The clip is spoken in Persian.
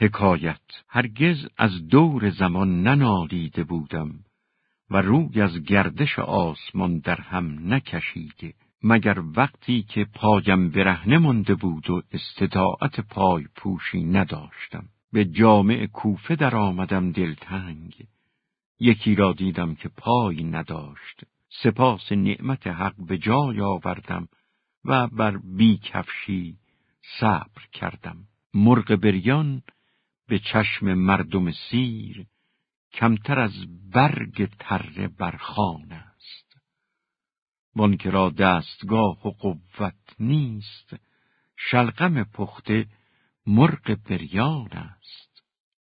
حکایت. هرگز از دور زمان ننالیده بودم و روی از گردش آسمان در هم نکشیده. مگر وقتی که پایم برهنه مانده بود و استطاعت پای پوشی نداشتم. به جامع کوفه در آمدم دلتنگ. یکی را دیدم که پای نداشت. سپاس نعمت حق به جای آوردم و بر بی کفشی صبر کردم. مرغ بریان به چشم مردم سیر کمتر از برگ تره برخان است. وانکه را دستگاه و قوت نیست شلقم پخته مرغ بریان است.